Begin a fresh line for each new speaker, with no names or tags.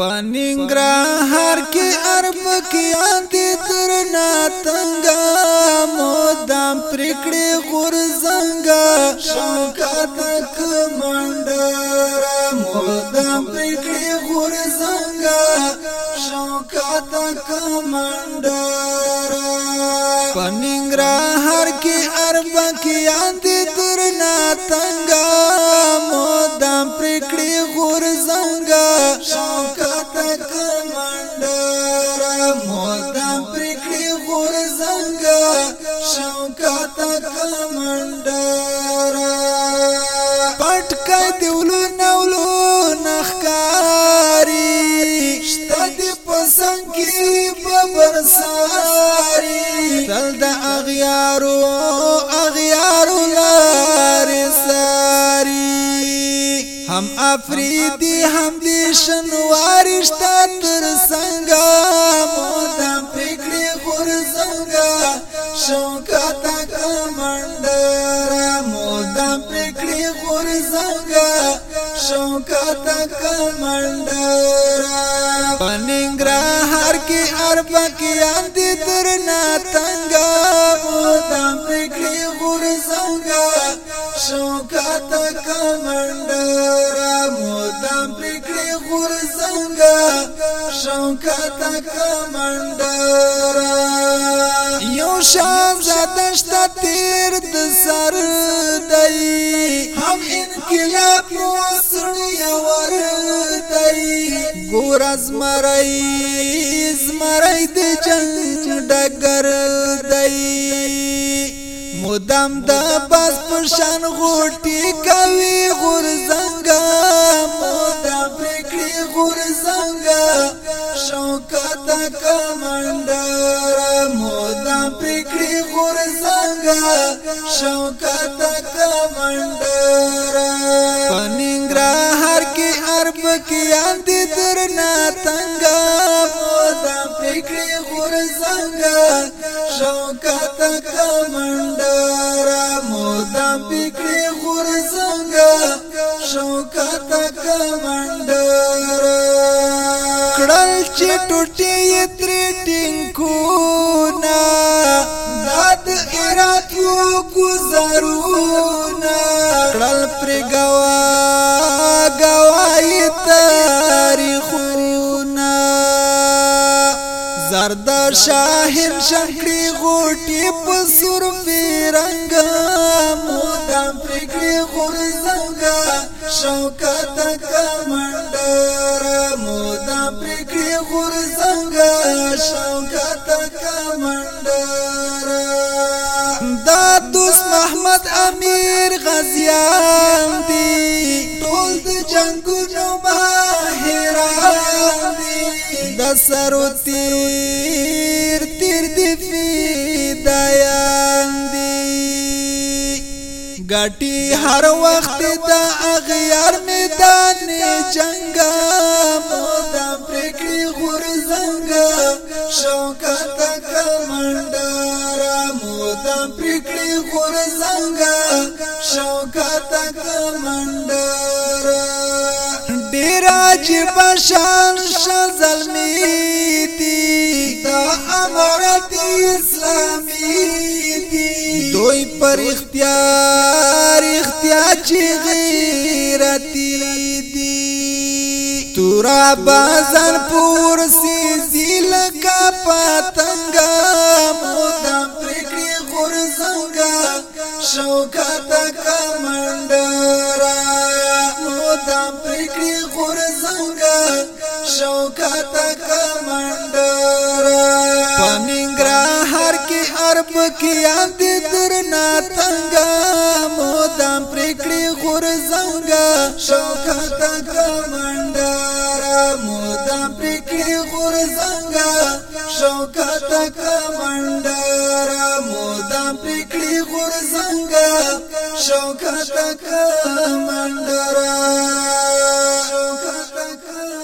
پننګرا هر کې ارب کې اندې ترنا تنگا مودام پرکړې غور زنګا شوکات کمانډر مودام پرکړې غور زنګا شوکات کمانډر پننګرا هر کې ارب کې اندې ترنا تنگا شوکات کمندر پټ کای دیولو نولو نخکاری شته د پسنګ کی ببرساری تل د اغیارو اغیارو لارې ساری هم افریدی هم دې شنوارشت تر څنګه شو کتا کمندر مودم پرکڑی غرزنگا شو کتا کمندر پننگرا هر کی اربکیان دی درنا تنگ تا کمندرا مودام پریکړې غور څنګه شونکا تا کمندرا یو شام زادشت تیر د سر دای هم انقلاب مو سړیا ور دای ګور از مړای از مړای د جنگ ډګر دای مدام د بس پرشان غوټي کوي غور زنګا مدام پرکړي غور زنګا شوکت کمانډر مدام پرکړي غور زنګا شوکت کمانډر پننګرا هر کې ارب کې اند درنا تنگ شوکت کمندرا مودم پکڑی خورزنگا شوکت کمندرا کڑل چی ٹوٹی تری ٹنکونا داد ایرات یو گزارونا کڑل پری گوا گوائی تاریخونا زرد شاہن شنکڑی غوټي په سور رنگ مودام پرګړي خور څنګه شوکت کمندر مودام پرګړي خور څنګه شوکت کمندر دا دوست محمد امیر غزیان دی ټول د جنگونو ماهران دی د سروتی ګټي هر وخت د اغیار میدان جنگ مودم پرکړي غورزنګ شوکت کمندار مودم پرکړي غورزنګ شوکت کمندار ډیر عجیب شان شزلمی دی دا امرت اسلامي پر اختیار اختیار چی غیرتی دی تورا بازار پور سی زیل کا پتنگا مودم پرکڑی غرزنگا شوکت کا مندرا مودم پرکڑی غرزنگا شوکت کا مندرا کار پکیان دی درنا تنگا مودام پریکڑی غرزنگا شوکتا کمندارا مودام پریکڑی غرزنگا شوکتا کمندارا مودام پریکڑی غرزنگا شوکتا کمندارا شوکتا کمندارا